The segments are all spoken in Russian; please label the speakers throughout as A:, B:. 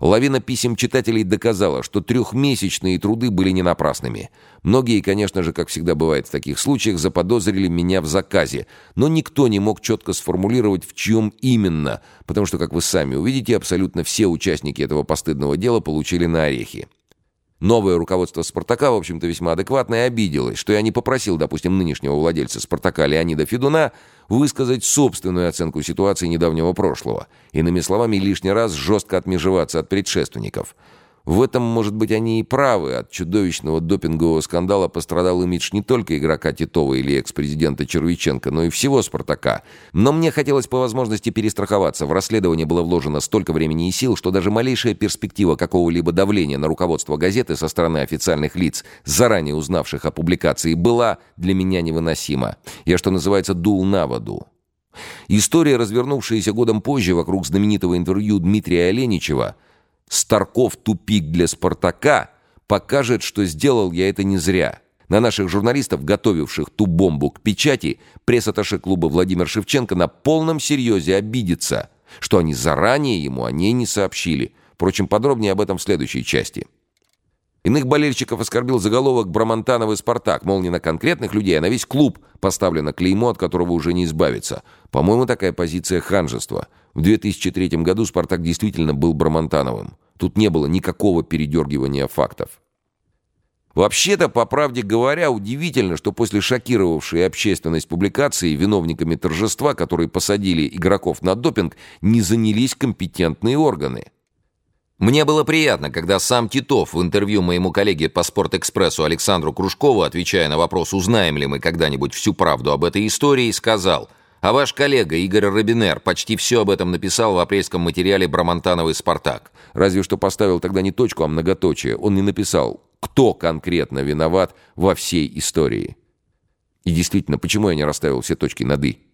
A: Лавина писем читателей доказала, что трехмесячные труды были не напрасными. Многие, конечно же, как всегда бывает в таких случаях, заподозрили меня в заказе, но никто не мог четко сформулировать, в чем именно, потому что, как вы сами увидите, абсолютно все участники этого постыдного дела получили на орехи. Новое руководство «Спартака», в общем-то, весьма адекватно обиделось, что я не попросил, допустим, нынешнего владельца «Спартака» Леонида Федуна высказать собственную оценку ситуации недавнего прошлого. Иными словами, лишний раз жестко отмежеваться от предшественников – в этом, может быть, они и правы. От чудовищного допингового скандала пострадал имидж не только игрока Титова или экс-президента Червиченко, но и всего «Спартака». Но мне хотелось по возможности перестраховаться. В расследование было вложено столько времени и сил, что даже малейшая перспектива какого-либо давления на руководство газеты со стороны официальных лиц, заранее узнавших о публикации, была для меня невыносима. Я, что называется, дул на воду. История, развернувшаяся годом позже вокруг знаменитого интервью Дмитрия Оленичева – Старков тупик для «Спартака» покажет, что сделал я это не зря. На наших журналистов, готовивших ту бомбу к печати, пресс-атташе клуба Владимир Шевченко на полном серьезе обидится, что они заранее ему о ней не сообщили. Впрочем, подробнее об этом в следующей части. Иных болельщиков оскорбил заголовок «Брамонтанов и Спартак», мол, не на конкретных людей, а на весь клуб поставлено клеймо, от которого уже не избавиться. По-моему, такая позиция ханжества. В 2003 году «Спартак» действительно был Брамонтановым. Тут не было никакого передергивания фактов. Вообще-то, по правде говоря, удивительно, что после шокировавшей общественность публикации виновниками торжества, которые посадили игроков на допинг, не занялись компетентные органы. Мне было приятно, когда сам Титов в интервью моему коллеге по «Спортэкспрессу» Александру Кружкову, отвечая на вопрос, узнаем ли мы когда-нибудь всю правду об этой истории, сказал – а ваш коллега Игорь Робинер почти все об этом написал в апрельском материале «Брамонтановый Спартак». Разве что поставил тогда не точку, а многоточие. Он не написал, кто конкретно виноват во всей истории. И действительно, почему я не расставил все точки над «и»?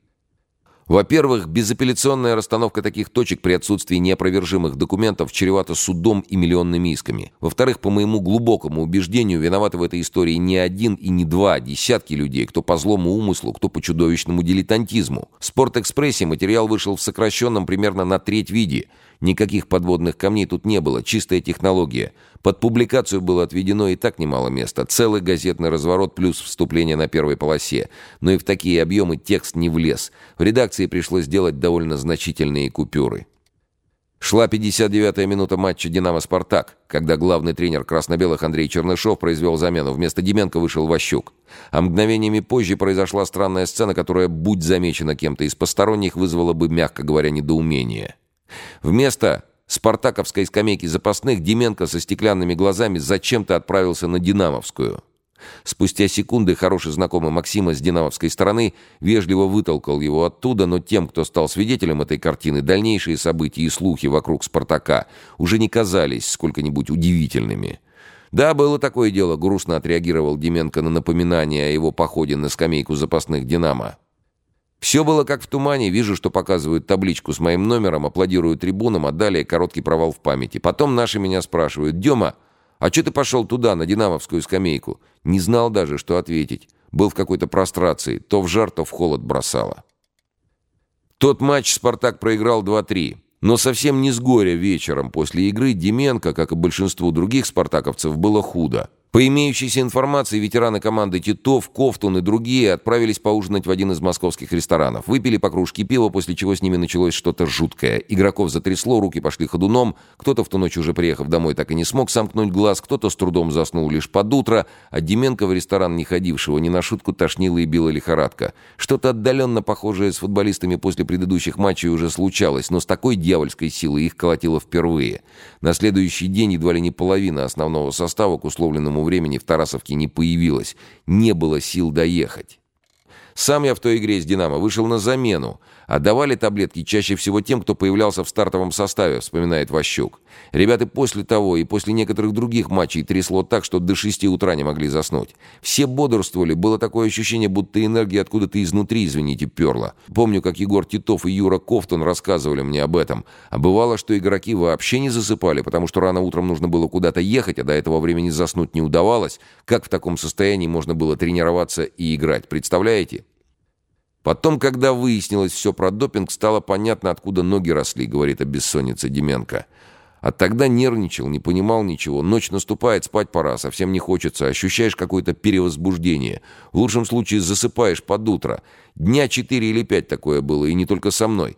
A: Во-первых, безапелляционная расстановка таких точек при отсутствии неопровержимых документов чревата судом и миллионными исками. Во-вторых, по моему глубокому убеждению, виноваты в этой истории не один и не два, а десятки людей, кто по злому умыслу, кто по чудовищному дилетантизму. В «Спортэкспрессе» материал вышел в сокращенном примерно на треть виде – Никаких подводных камней тут не было, чистая технология. Под публикацию было отведено и так немало места. Целый газетный разворот плюс вступление на первой полосе. Но и в такие объемы текст не влез. В редакции пришлось сделать довольно значительные купюры. Шла 59-я минута матча «Динамо-Спартак», когда главный тренер красно-белых Андрей Чернышов произвел замену. Вместо Деменко вышел Ващук. А мгновениями позже произошла странная сцена, которая, будь замечена кем-то из посторонних, вызвала бы, мягко говоря, недоумение. Вместо спартаковской скамейки запасных Деменко со стеклянными глазами зачем-то отправился на Динамовскую. Спустя секунды хороший знакомый Максима с динамовской стороны вежливо вытолкал его оттуда, но тем, кто стал свидетелем этой картины, дальнейшие события и слухи вокруг «Спартака» уже не казались сколько-нибудь удивительными. «Да, было такое дело», — грустно отреагировал Деменко на напоминание о его походе на скамейку запасных «Динамо». Все было как в тумане. Вижу, что показывают табличку с моим номером, аплодирую трибунам, а далее короткий провал в памяти. Потом наши меня спрашивают, «Дема, а что ты пошел туда, на Динамовскую скамейку?» Не знал даже, что ответить. Был в какой-то прострации. То в жар, то в холод бросало. Тот матч «Спартак» проиграл 2-3. Но совсем не с горя вечером после игры Деменко, как и большинству других спартаковцев, было худо. По имеющейся информации, ветераны команды Титов, Кофтун и другие отправились поужинать в один из московских ресторанов. Выпили по кружке пива, после чего с ними началось что-то жуткое. Игроков затрясло, руки пошли ходуном. Кто-то в ту ночь уже приехав домой так и не смог сомкнуть глаз, кто-то с трудом заснул лишь под утро, а Деменко в ресторан не ходившего ни на шутку тошнила и била лихорадка. Что-то отдаленно похожее с футболистами после предыдущих матчей уже случалось, но с такой дьявольской силой их колотило впервые. На следующий день едва ли не половина основного состава к условленному времени в Тарасовке не появилось. Не было сил доехать. Сам я в той игре с «Динамо» вышел на замену, а давали таблетки чаще всего тем, кто появлялся в стартовом составе, вспоминает Ващук. Ребята после того и после некоторых других матчей трясло так, что до шести утра не могли заснуть. Все бодрствовали, было такое ощущение, будто энергия откуда-то изнутри, извините, перла. Помню, как Егор Титов и Юра Кофтон рассказывали мне об этом. А бывало, что игроки вообще не засыпали, потому что рано утром нужно было куда-то ехать, а до этого времени заснуть не удавалось. Как в таком состоянии можно было тренироваться и играть, представляете? Потом, когда выяснилось все про допинг, стало понятно, откуда ноги росли, говорит о бессоннице Деменко. А тогда нервничал, не понимал ничего. Ночь наступает, спать пора, совсем не хочется. Ощущаешь какое-то перевозбуждение. В лучшем случае засыпаешь под утро. Дня четыре или пять такое было, и не только со мной.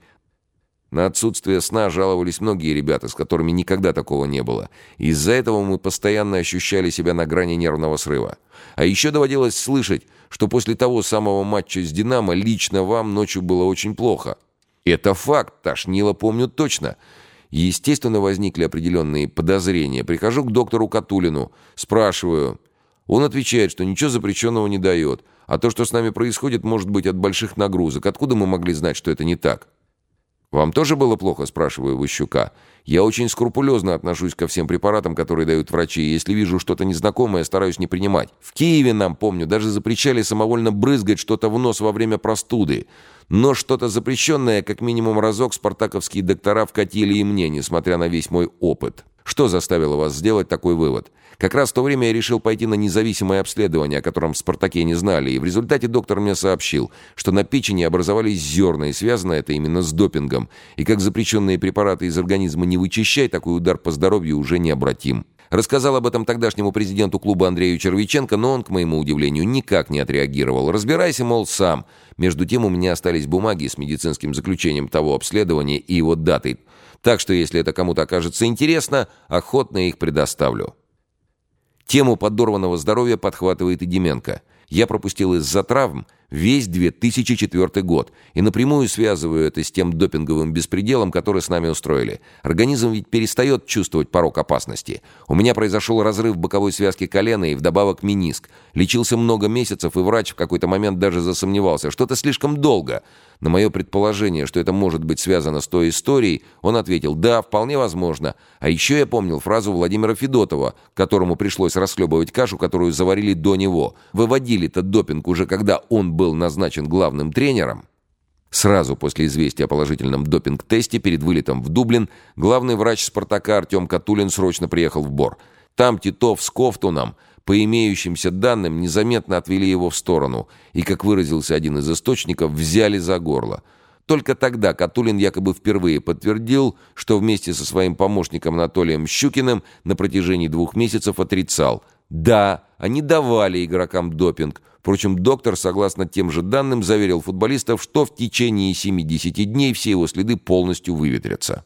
A: На отсутствие сна жаловались многие ребята, с которыми никогда такого не было. Из-за этого мы постоянно ощущали себя на грани нервного срыва. А еще доводилось слышать, что после того самого матча с «Динамо» лично вам ночью было очень плохо. Это факт, тошнило помню точно. Естественно, возникли определенные подозрения. Прихожу к доктору Катулину, спрашиваю. Он отвечает, что ничего запрещенного не дает. А то, что с нами происходит, может быть от больших нагрузок. Откуда мы могли знать, что это не так? «Вам тоже было плохо?» – спрашиваю Ващука. «Я очень скрупулезно отношусь ко всем препаратам, которые дают врачи, и если вижу что-то незнакомое, стараюсь не принимать. В Киеве нам, помню, даже запрещали самовольно брызгать что-то в нос во время простуды. Но что-то запрещенное, как минимум разок, спартаковские доктора вкатили и мне, несмотря на весь мой опыт». Что заставило вас сделать такой вывод? Как раз в то время я решил пойти на независимое обследование, о котором в «Спартаке» не знали, и в результате доктор мне сообщил, что на печени образовались зерна, и связано это именно с допингом. И как запрещенные препараты из организма не вычищай, такой удар по здоровью уже необратим. Рассказал об этом тогдашнему президенту клуба Андрею Червиченко, но он, к моему удивлению, никак не отреагировал. Разбирайся, мол, сам. Между тем у меня остались бумаги с медицинским заключением того обследования и его датой. Так что, если это кому-то окажется интересно, охотно их предоставлю. Тему подорванного здоровья подхватывает и Деменко. Я пропустил из-за травм весь 2004 год и напрямую связываю это с тем допинговым беспределом, который с нами устроили. Организм ведь перестает чувствовать порог опасности. У меня произошел разрыв боковой связки колена и вдобавок миниск. Лечился много месяцев, и врач в какой-то момент даже засомневался. Что-то слишком долго. На мое предположение, что это может быть связано с той историей, он ответил «Да, вполне возможно». А еще я помнил фразу Владимира Федотова, которому пришлось расхлебывать кашу, которую заварили до него. Выводили-то допинг уже когда он был назначен главным тренером. Сразу после известия о положительном допинг-тесте перед вылетом в Дублин главный врач «Спартака» Артем Катулин срочно приехал в Бор. Там Титов с Ковтуном – по имеющимся данным, незаметно отвели его в сторону и, как выразился один из источников, взяли за горло. Только тогда Катулин якобы впервые подтвердил, что вместе со своим помощником Анатолием Щукиным на протяжении двух месяцев отрицал. Да, они давали игрокам допинг. Впрочем, доктор, согласно тем же данным, заверил футболистов, что в течение 70 дней все его следы полностью выветрятся.